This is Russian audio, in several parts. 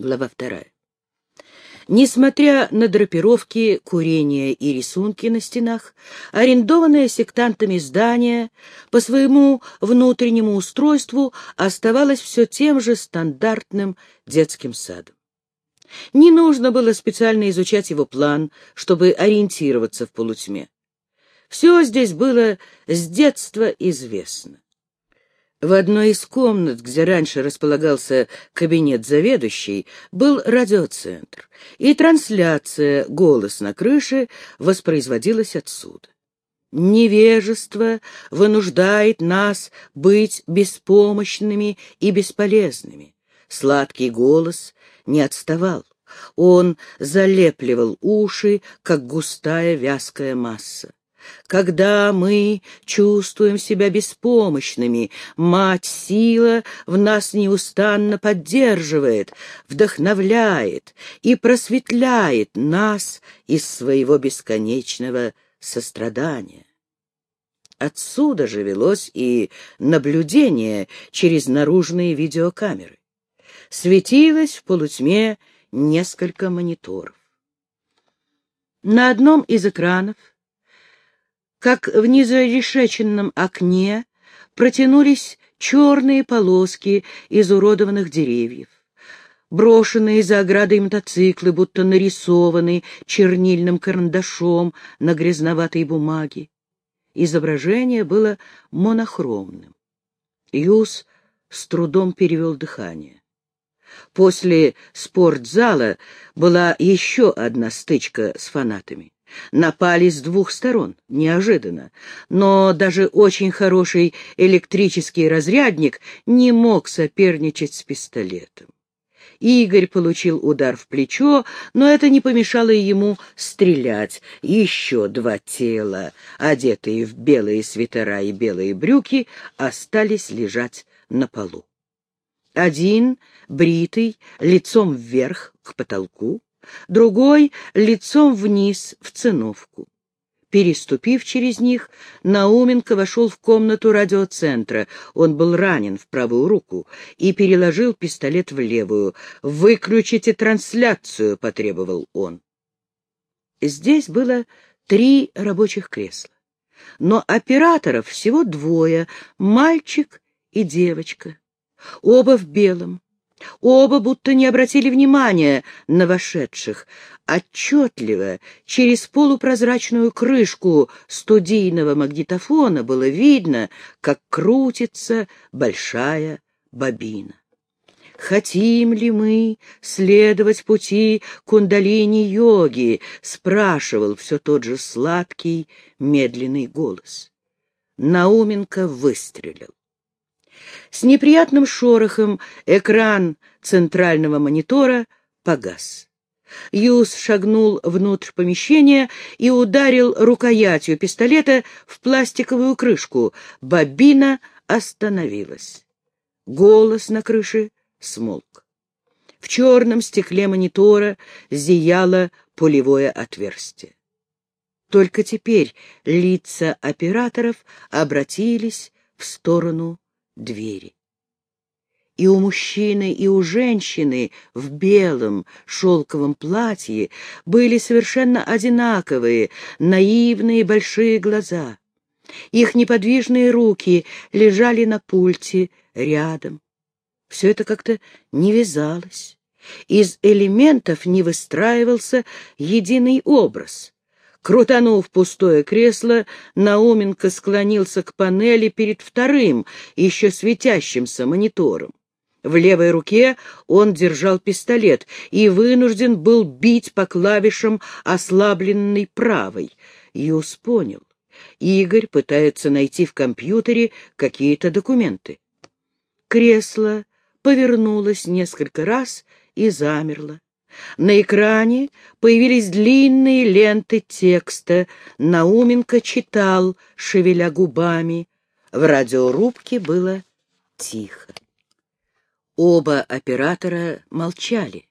Глава вторая. Несмотря на драпировки, курение и рисунки на стенах, арендованное сектантами здание по своему внутреннему устройству оставалось все тем же стандартным детским садом. Не нужно было специально изучать его план, чтобы ориентироваться в полутьме. Все здесь было с детства известно. В одной из комнат, где раньше располагался кабинет заведующей, был радиоцентр, и трансляция «Голос на крыше» воспроизводилась отсюда. Невежество вынуждает нас быть беспомощными и бесполезными. Сладкий голос не отставал. Он залепливал уши, как густая вязкая масса. Когда мы чувствуем себя беспомощными, Мать-сила в нас неустанно поддерживает, вдохновляет и просветляет нас из своего бесконечного сострадания. Отсюда же велось и наблюдение через наружные видеокамеры. Светилось в полутьме несколько мониторов. На одном из экранов как в незарешеченном окне протянулись черные полоски изуродованных деревьев. Брошенные за оградой мотоциклы, будто нарисованные чернильным карандашом на грязноватой бумаге. Изображение было монохромным. Юс с трудом перевел дыхание. После спортзала была еще одна стычка с фанатами. Напали с двух сторон, неожиданно, но даже очень хороший электрический разрядник не мог соперничать с пистолетом. Игорь получил удар в плечо, но это не помешало ему стрелять. Еще два тела, одетые в белые свитера и белые брюки, остались лежать на полу. Один, бритый, лицом вверх к потолку, другой — лицом вниз в циновку. Переступив через них, Науменко вошел в комнату радиоцентра. Он был ранен в правую руку и переложил пистолет в левую. «Выключите трансляцию», — потребовал он. Здесь было три рабочих кресла. Но операторов всего двое — мальчик и девочка. Оба в белом. Оба будто не обратили внимания на вошедших. Отчетливо, через полупрозрачную крышку студийного магнитофона было видно, как крутится большая бобина. «Хотим ли мы следовать пути кундалини-йоги?» — спрашивал все тот же сладкий, медленный голос. Науменко выстрелил. С неприятным шорохом экран центрального монитора погас. Юс шагнул внутрь помещения и ударил рукоятью пистолета в пластиковую крышку. Бобина остановилась. Голос на крыше смолк. В черном стекле монитора зияло пулевое отверстие. Только теперь лица операторов обратились в сторону двери. И у мужчины, и у женщины в белом шелковом платье были совершенно одинаковые, наивные большие глаза. Их неподвижные руки лежали на пульте рядом. Все это как-то не вязалось. Из элементов не выстраивался единый образ. Крутанув пустое кресло, Науменко склонился к панели перед вторым, еще светящимся монитором. В левой руке он держал пистолет и вынужден был бить по клавишам ослабленной правой. Юс понял. Игорь пытается найти в компьютере какие-то документы. Кресло повернулось несколько раз и замерло. На экране появились длинные ленты текста. Науменко читал, шевеля губами. В радиорубке было тихо. Оба оператора молчали,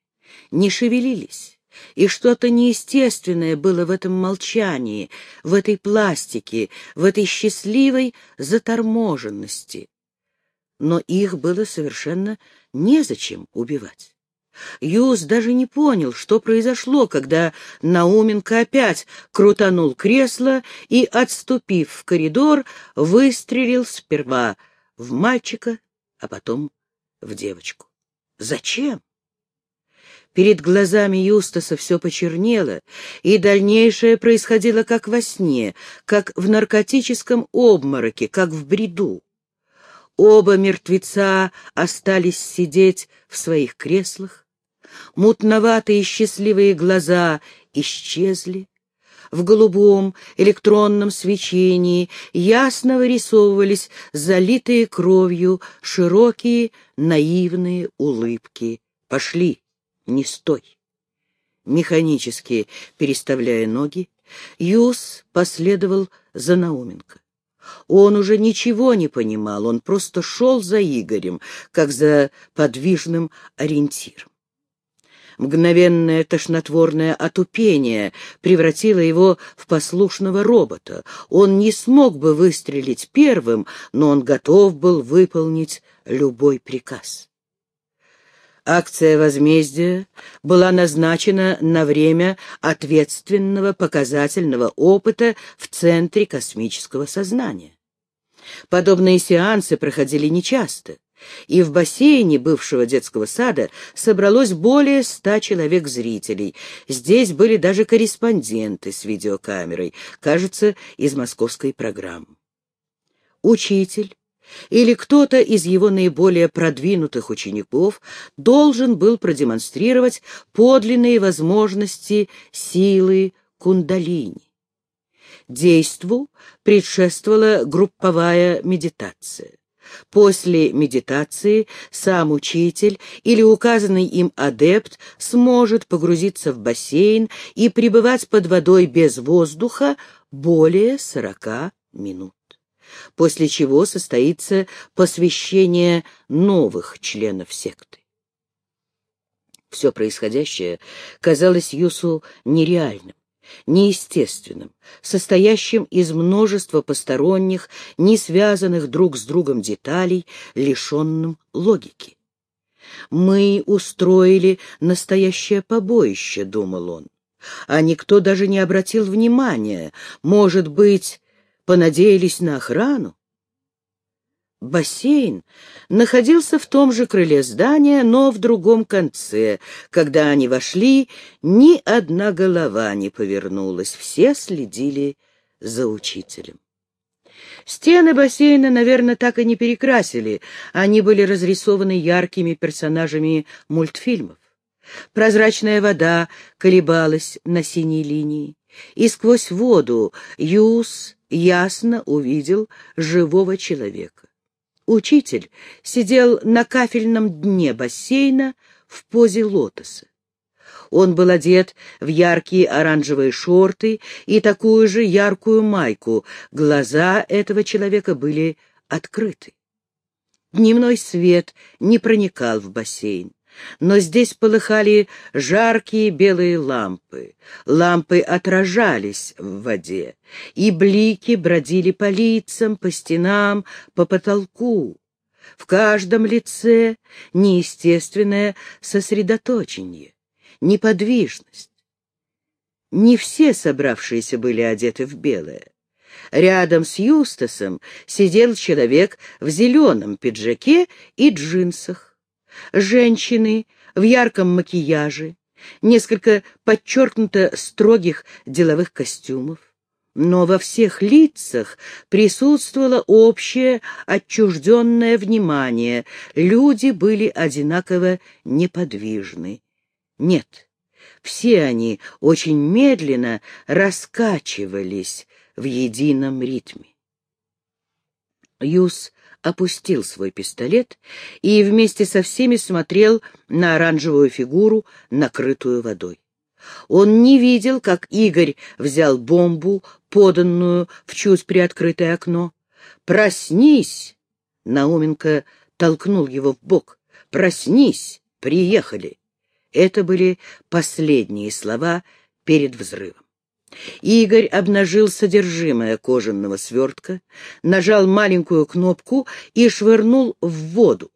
не шевелились. И что-то неестественное было в этом молчании, в этой пластике, в этой счастливой заторможенности. Но их было совершенно незачем убивать. Юс даже не понял, что произошло, когда Науменко опять крутанул кресло и, отступив в коридор, выстрелил сперва в мальчика, а потом в девочку. Зачем? Перед глазами Юстаса все почернело, и дальнейшее происходило как во сне, как в наркотическом обмороке, как в бреду. Оба мертвеца остались сидеть в своих креслах, мутноватые счастливые глаза исчезли, в голубом электронном свечении ясно вырисовывались залитые кровью широкие наивные улыбки. «Пошли, не стой!» Механически переставляя ноги, Юс последовал за Науменко. Он уже ничего не понимал, он просто шел за Игорем, как за подвижным ориентиром. Мгновенное тошнотворное отупение превратило его в послушного робота. Он не смог бы выстрелить первым, но он готов был выполнить любой приказ. Акция возмездия была назначена на время ответственного показательного опыта в Центре космического сознания. Подобные сеансы проходили нечасто и в бассейне бывшего детского сада собралось более ста человек-зрителей. Здесь были даже корреспонденты с видеокамерой, кажется, из московской программы. Учитель или кто-то из его наиболее продвинутых учеников должен был продемонстрировать подлинные возможности силы кундалини. Действу предшествовала групповая медитация. После медитации сам учитель или указанный им адепт сможет погрузиться в бассейн и пребывать под водой без воздуха более сорока минут. После чего состоится посвящение новых членов секты. Все происходящее казалось Юсу нереальным неестественным, состоящим из множества посторонних, не связанных друг с другом деталей, лишенным логики. «Мы устроили настоящее побоище», — думал он, а никто даже не обратил внимания, может быть, понадеялись на охрану? Бассейн находился в том же крыле здания, но в другом конце. Когда они вошли, ни одна голова не повернулась, все следили за учителем. Стены бассейна, наверное, так и не перекрасили, они были разрисованы яркими персонажами мультфильмов. Прозрачная вода колебалась на синей линии, и сквозь воду Юс ясно увидел живого человека. Учитель сидел на кафельном дне бассейна в позе лотоса. Он был одет в яркие оранжевые шорты и такую же яркую майку. Глаза этого человека были открыты. Дневной свет не проникал в бассейн но здесь полыхали жаркие белые лампы. Лампы отражались в воде, и блики бродили по лицам, по стенам, по потолку. В каждом лице неестественное сосредоточение, неподвижность. Не все собравшиеся были одеты в белое. Рядом с Юстасом сидел человек в зеленом пиджаке и джинсах женщины в ярком макияже, несколько подчеркнуто строгих деловых костюмов. Но во всех лицах присутствовало общее отчужденное внимание. Люди были одинаково неподвижны. Нет, все они очень медленно раскачивались в едином ритме. Юс опустил свой пистолет и вместе со всеми смотрел на оранжевую фигуру, накрытую водой. Он не видел, как Игорь взял бомбу, поданную в чуть приоткрытое окно. «Проснись!» — Науменко толкнул его в бок. «Проснись! Приехали!» Это были последние слова перед взрывом. Игорь обнажил содержимое кожаного свертка, нажал маленькую кнопку и швырнул в воду.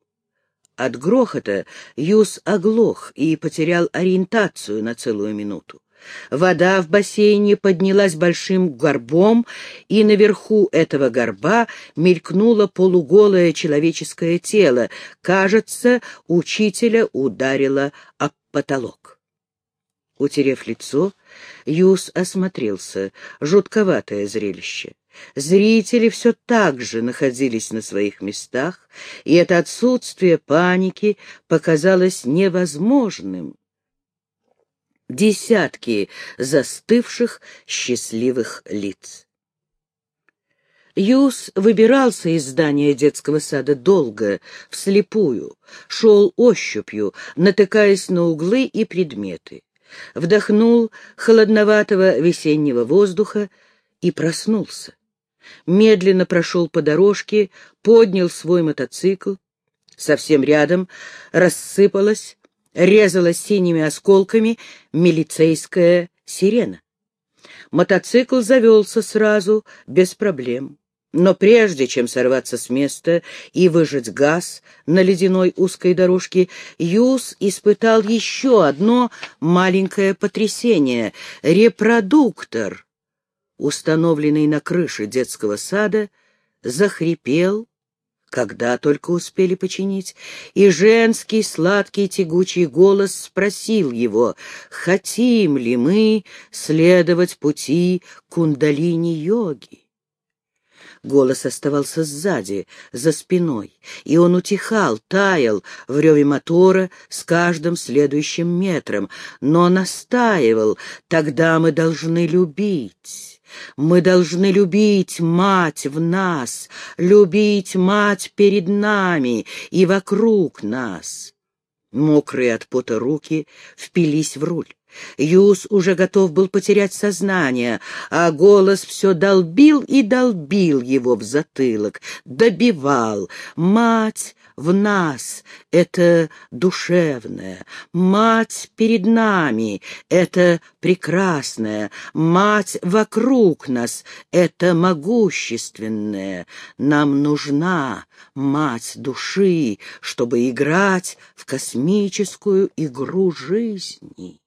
От грохота Юс оглох и потерял ориентацию на целую минуту. Вода в бассейне поднялась большим горбом, и наверху этого горба мелькнуло полуголое человеческое тело. Кажется, учителя ударило об потолок. Утерев лицо, Юс осмотрелся. Жутковатое зрелище. Зрители все так же находились на своих местах, и это отсутствие паники показалось невозможным. Десятки застывших счастливых лиц. Юс выбирался из здания детского сада долго, вслепую, шел ощупью, натыкаясь на углы и предметы. Вдохнул холодноватого весеннего воздуха и проснулся медленно прошел по дорожке, поднял свой мотоцикл. Совсем рядом рассыпалась, резала синими осколками милицейская сирена. Мотоцикл завелся сразу, без проблем. Но прежде чем сорваться с места и выжать газ на ледяной узкой дорожке, Юс испытал еще одно маленькое потрясение. Репродуктор установленный на крыше детского сада, захрипел, когда только успели починить, и женский сладкий тягучий голос спросил его, хотим ли мы следовать пути кундалини-йоги. Голос оставался сзади, за спиной, и он утихал, таял в реве мотора с каждым следующим метром, но настаивал, тогда мы должны любить. Мы должны любить мать в нас, любить мать перед нами и вокруг нас. Мокрые от пота руки впились в руль. Юс уже готов был потерять сознание, а голос все долбил и долбил его в затылок, добивал. «Мать в нас — это душевное, мать перед нами — это прекрасное, мать вокруг нас — это могущественное. Нам нужна мать души, чтобы играть в космическую игру жизни».